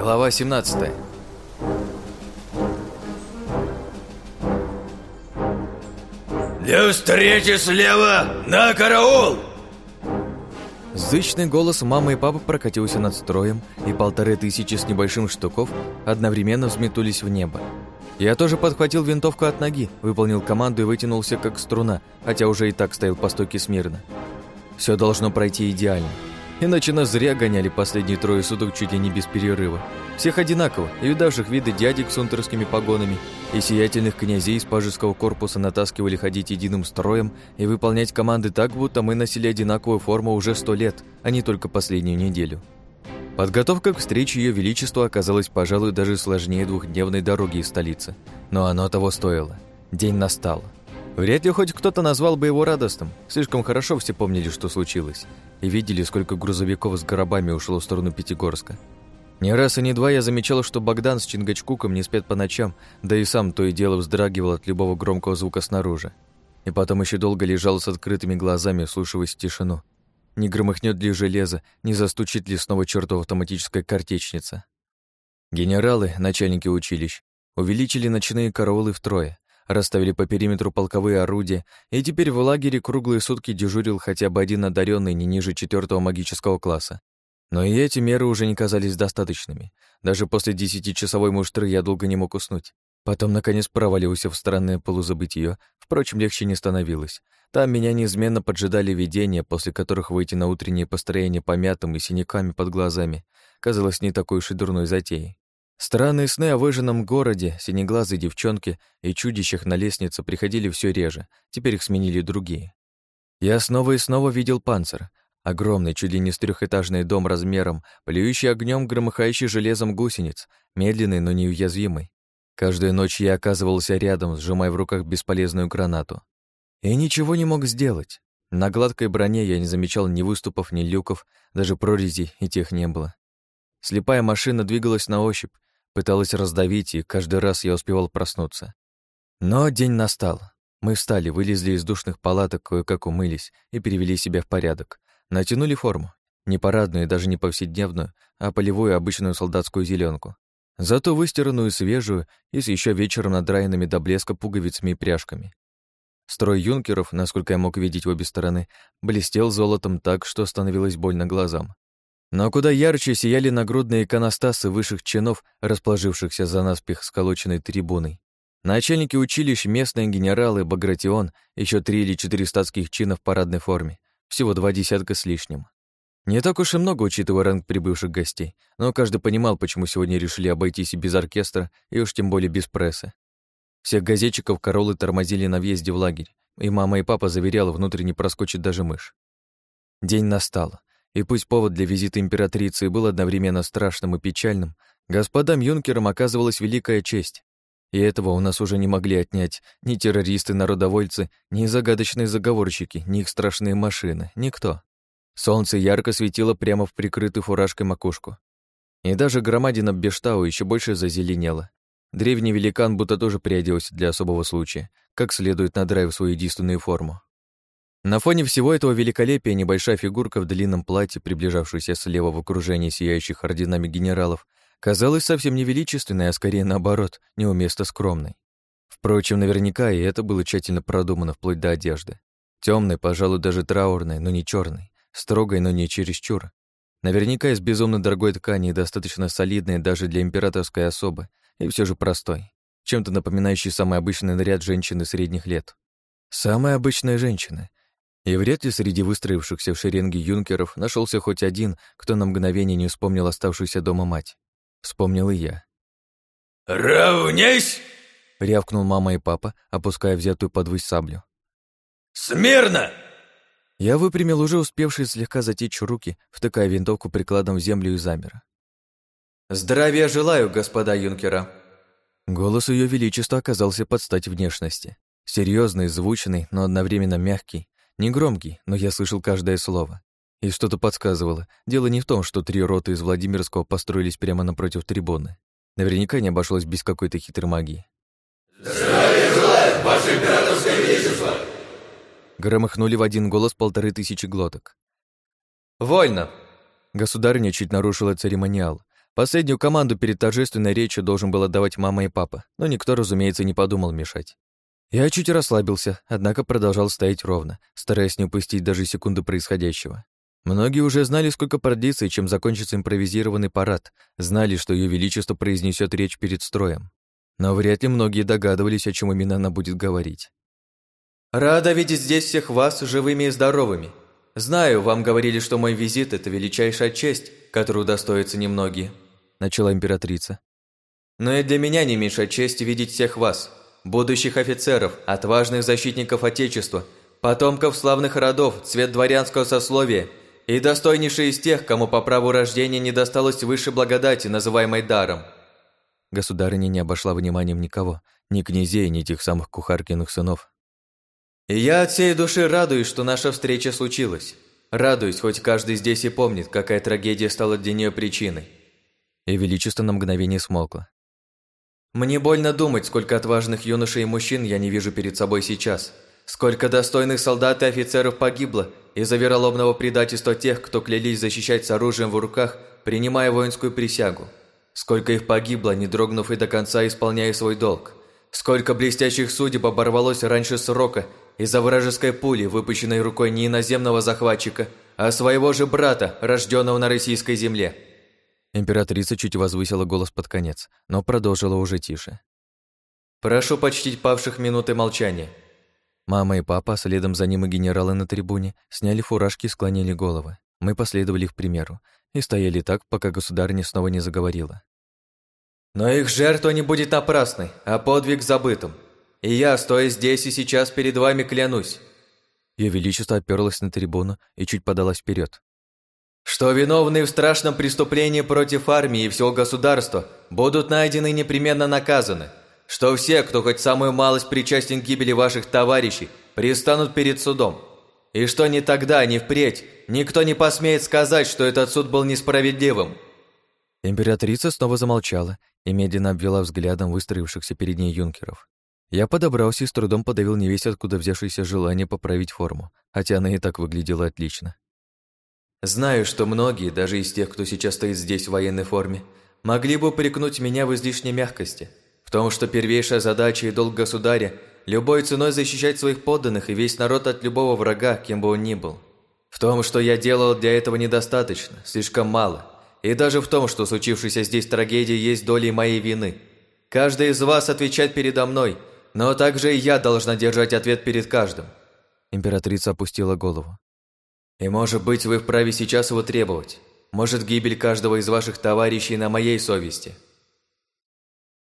Глава 17 «Для встречи слева! На караул!» Зычный голос мамы и папы прокатился над строем, и полторы тысячи с небольшим штуков одновременно взметулись в небо. Я тоже подхватил винтовку от ноги, выполнил команду и вытянулся как струна, хотя уже и так стоял по стойке смирно. Все должно пройти идеально. Иначе нас зря гоняли последние трое суток чуть ли не без перерыва. Всех одинаково, и видавших виды дядек с унтерскими погонами, и сиятельных князей из пажеского корпуса натаскивали ходить единым строем и выполнять команды так, будто мы носили одинаковую форму уже сто лет, а не только последнюю неделю. Подготовка к встрече Ее Величества оказалась, пожалуй, даже сложнее двухдневной дороги из столицы. Но оно того стоило. День настал. Вряд ли хоть кто-то назвал бы его радостным. Слишком хорошо все помнили, что случилось. И видели, сколько грузовиков с гробами ушло в сторону Пятигорска. Не раз и не два я замечал, что Богдан с Чингачкуком не спят по ночам, да и сам то и дело вздрагивал от любого громкого звука снаружи. И потом еще долго лежал с открытыми глазами, слушаясь тишину. Не громыхнет ли железо, не застучит ли снова чертова автоматическая картечница. Генералы, начальники училищ, увеличили ночные караулы втрое, расставили по периметру полковые орудия, и теперь в лагере круглые сутки дежурил хотя бы один одаренный не ниже четвертого магического класса. Но и эти меры уже не казались достаточными. Даже после десятичасовой муштры я долго не мог уснуть. Потом, наконец, провалился в странное полузабытие. Впрочем, легче не становилось. Там меня неизменно поджидали видения, после которых выйти на утреннее построение помятым и синяками под глазами казалось не такой уж и дурной затеей. Странные сны о выжженном городе, синеглазой девчонке и чудищах на лестнице приходили все реже, теперь их сменили другие. Я снова и снова видел панцир, Огромный, чуть ли не с трехэтажный дом размером, плюющий огнем, громыхающий железом гусениц, медленный, но неуязвимый. Каждую ночь я оказывался рядом, сжимая в руках бесполезную гранату. И ничего не мог сделать. На гладкой броне я не замечал ни выступов, ни люков, даже прорезей и тех не было. Слепая машина двигалась на ощупь, пыталась раздавить, и каждый раз я успевал проснуться. Но день настал. Мы встали, вылезли из душных палаток, кое-как умылись и перевели себя в порядок. Натянули форму. Не парадную даже не повседневную, а полевую обычную солдатскую зеленку. Зато выстиранную свежую и с еще вечером надраенными до блеска пуговицами и пряжками. Строй юнкеров, насколько я мог видеть в обе стороны, блестел золотом так, что становилось больно глазам. Но куда ярче сияли нагрудные иконостасы высших чинов, расположившихся за наспех сколоченной трибуной. Начальники училищ, местные генералы, Багратион, еще три или четыре статских чина в парадной форме, всего два десятка с лишним. Не так уж и много, учитывая ранг прибывших гостей, но каждый понимал, почему сегодня решили обойтись и без оркестра, и уж тем более без прессы. Всех газетчиков королы тормозили на въезде в лагерь, и мама и папа заверяла, внутрь не проскочит даже мышь. День настал, и пусть повод для визита императрицы был одновременно страшным и печальным, господам юнкерам оказывалась великая честь. И этого у нас уже не могли отнять ни террористы-народовольцы, ни загадочные заговорщики, ни их страшные машины, никто. Солнце ярко светило прямо в прикрытую фуражкой макушку. И даже громадина Бештау еще больше зазеленела. Древний великан будто тоже приоделся для особого случая, как следует надраив свою единственную форму. На фоне всего этого великолепия небольшая фигурка в длинном платье, приближавшаяся слева в окружении сияющих орденами генералов, казалась совсем не величественной, а скорее наоборот, неуместно скромной. Впрочем, наверняка и это было тщательно продумано вплоть до одежды. Темной, пожалуй, даже траурной, но не черной, строгой, но не чересчур. Наверняка из безумно дорогой ткани, достаточно солидной даже для императорской особы, и все же простой, чем-то напоминающий самый обычный наряд женщины средних лет. Самая обычная женщина. И вряд ли среди выстроившихся в шеренге юнкеров нашелся хоть один, кто на мгновение не вспомнил оставшуюся дома мать. Вспомнил и я. «Равняйсь!» — рявкнул мама и папа, опуская взятую подвысь саблю. «Смирно!» Я выпрямил уже успевшие слегка затечь руки, втыкая винтовку прикладом в землю и замер. «Здравия желаю, господа юнкера!» Голос Ее Величества оказался под стать внешности. Серьезный, звучный, но одновременно мягкий, не громкий, но я слышал каждое слово. И что-то подсказывало. Дело не в том, что три роты из Владимирского построились прямо напротив трибуны. Наверняка не обошлось без какой-то хитрой магии. «Здравия желаю, Ваше Императорское Величество!» Громыхнули в один голос полторы тысячи глоток. «Вольно!» Государыня чуть нарушила церемониал. Последнюю команду перед торжественной речью должен был отдавать мама и папа, но никто, разумеется, не подумал мешать. Я чуть расслабился, однако продолжал стоять ровно, стараясь не упустить даже секунды происходящего. Многие уже знали, сколько продлится и чем закончится импровизированный парад, знали, что Ее Величество произнесет речь перед строем. Но вряд ли многие догадывались, о чем именно она будет говорить. «Рада видеть здесь всех вас живыми и здоровыми. Знаю, вам говорили, что мой визит – это величайшая честь, которую удостоятся немногие», – начала императрица. «Но и для меня не меньшая честь видеть всех вас, будущих офицеров, отважных защитников Отечества, потомков славных родов, цвет дворянского сословия – и достойнейший из тех, кому по праву рождения не досталось выше благодати, называемой даром». Государыня не обошла вниманием никого, ни князей, ни тех самых кухаркиных сынов. «И я от всей души радуюсь, что наша встреча случилась. Радуюсь, хоть каждый здесь и помнит, какая трагедия стала для нее причиной». И Величество на мгновение смолкло. «Мне больно думать, сколько отважных юношей и мужчин я не вижу перед собой сейчас. Сколько достойных солдат и офицеров погибло из-за вероломного предательства тех, кто клялись защищать с оружием в руках, принимая воинскую присягу. Сколько их погибло, не дрогнув и до конца исполняя свой долг. Сколько блестящих судеб оборвалось раньше срока из-за вражеской пули, выпущенной рукой не иноземного захватчика, а своего же брата, рожденного на российской земле. Императрица чуть возвысила голос под конец, но продолжила уже тише. «Прошу почтить павших минуты молчания. Мама и папа, следом за ним и генералы на трибуне, сняли фуражки и склонили головы. Мы последовали их примеру и стояли так, пока государыня снова не заговорила. «Но их жертва не будет напрасной, а подвиг забытым. И я, стоя здесь и сейчас перед вами, клянусь». Ее Величество оперлось на трибуну и чуть подалась вперед. «Что виновные в страшном преступлении против армии и всего государства будут найдены непременно наказаны, что все, кто хоть самую малость причастен к гибели ваших товарищей, пристанут перед судом. И что ни тогда, ни впредь никто не посмеет сказать, что этот суд был несправедливым». Императрица снова замолчала и медленно обвела взглядом выстроившихся перед ней юнкеров. Я подобрался и с трудом подавил невесть, откуда взявшееся желание поправить форму, хотя она и так выглядела отлично. Знаю, что многие, даже из тех, кто сейчас стоит здесь в военной форме, могли бы упрекнуть меня в излишней мягкости – в том, что первейшая задача и долг государя – любой ценой защищать своих подданных и весь народ от любого врага, кем бы он ни был. В том, что я делал для этого недостаточно, слишком мало. И даже в том, что случившаяся здесь трагедия есть долей моей вины. Каждый из вас отвечает передо мной, но также и я должна держать ответ перед каждым. Императрица опустила голову. И может быть, вы вправе сейчас его требовать. Может, гибель каждого из ваших товарищей на моей совести –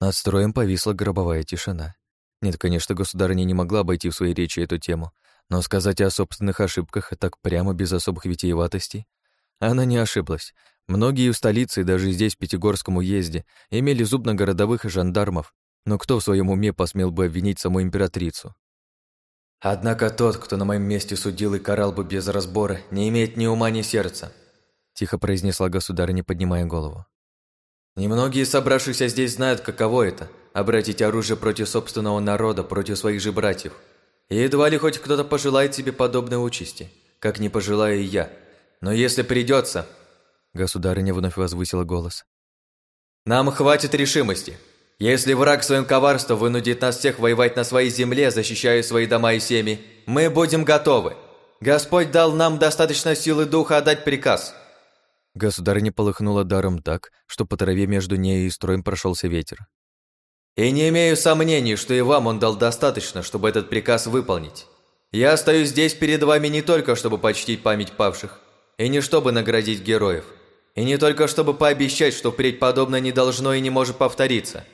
над строем повисла гробовая тишина. Нет, конечно, государыня не могла обойти в своей речи эту тему, но сказать о собственных ошибках так прямо, без особых витиеватостей, она не ошиблась. Многие в столице, даже здесь, в Пятигорском уезде, имели зуб на городовых и жандармов, но кто в своем уме посмел бы обвинить саму императрицу? «Однако тот, кто на моем месте судил и карал бы без разбора, не имеет ни ума, ни сердца», тихо произнесла государыня, поднимая голову. Немногие собравшихся здесь знают, каково это – обратить оружие против собственного народа, против своих же братьев. И едва ли хоть кто-то пожелает себе подобной участи, как не пожелаю и я. Но если придется, Государыня вновь возвысила голос. «Нам хватит решимости. Если враг своим коварством вынудит нас всех воевать на своей земле, защищая свои дома и семьи, мы будем готовы. Господь дал нам достаточно силы духа отдать приказ – Государыня полыхнула даром так, что по траве между ней и строем прошелся ветер. «И не имею сомнений, что и вам он дал достаточно, чтобы этот приказ выполнить. Я остаюсь здесь перед вами не только, чтобы почтить память павших, и не чтобы наградить героев, и не только, чтобы пообещать, что впредь подобное не должно и не может повториться».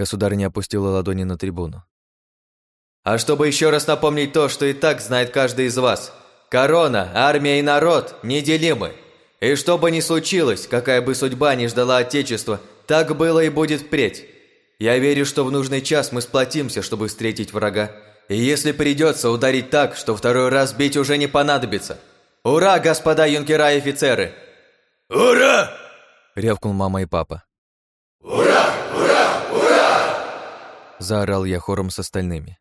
Государыня опустила ладони на трибуну. «А чтобы еще раз напомнить то, что и так знает каждый из вас. Корона, армия и народ неделимы». И что бы ни случилось, какая бы судьба ни ждала Отечества, так было и будет впредь. Я верю, что в нужный час мы сплотимся, чтобы встретить врага. И если придется ударить так, что второй раз бить уже не понадобится. Ура, господа юнкера и офицеры! Ура! Рявкнул мама и папа. Ура! Ура! Ура! Заорал я хором с остальными.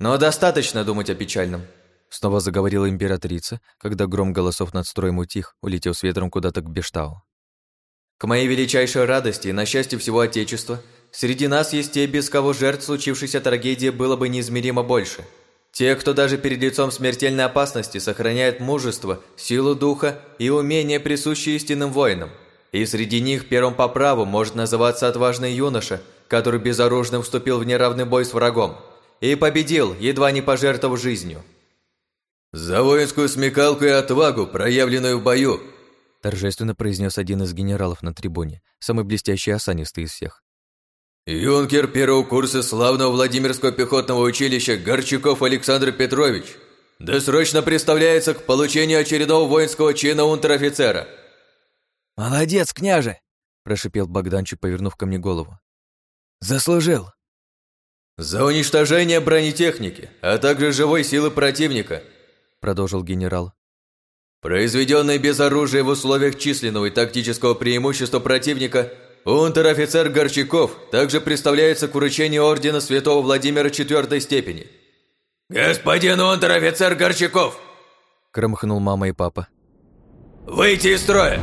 Но достаточно думать о печальном. Снова заговорила императрица, когда гром голосов над строем утих, улетел с ветром куда-то к Бештау. К моей величайшей радости и на счастье всего Отечества, среди нас есть те, без кого жертв случившейся трагедии было бы неизмеримо больше. Те, кто даже перед лицом смертельной опасности сохраняет мужество, силу духа и умение, присущие истинным воинам. И среди них первым по праву может называться отважный юноша, который безоружно вступил в неравный бой с врагом и победил, едва не пожертвовав жизнью. «За воинскую смекалку и отвагу, проявленную в бою!» торжественно произнес один из генералов на трибуне, самый блестящий осанистый из всех. «Юнкер первого курса славного Владимирского пехотного училища Горчаков Александр Петрович досрочно представляется к получению очередного воинского чина унтер-офицера». «Молодец, княже!» – прошипел Богданчик, повернув ко мне голову. «Заслужил!» «За уничтожение бронетехники, а также живой силы противника», – продолжил генерал. Произведенный без оружия в условиях численного и тактического преимущества противника, унтер-офицер Горчаков также представляется к вручению ордена святого Владимира четвертой степени. «Господин унтер-офицер Горчаков!» – громыхнул мама и папа. «Выйти из строя!»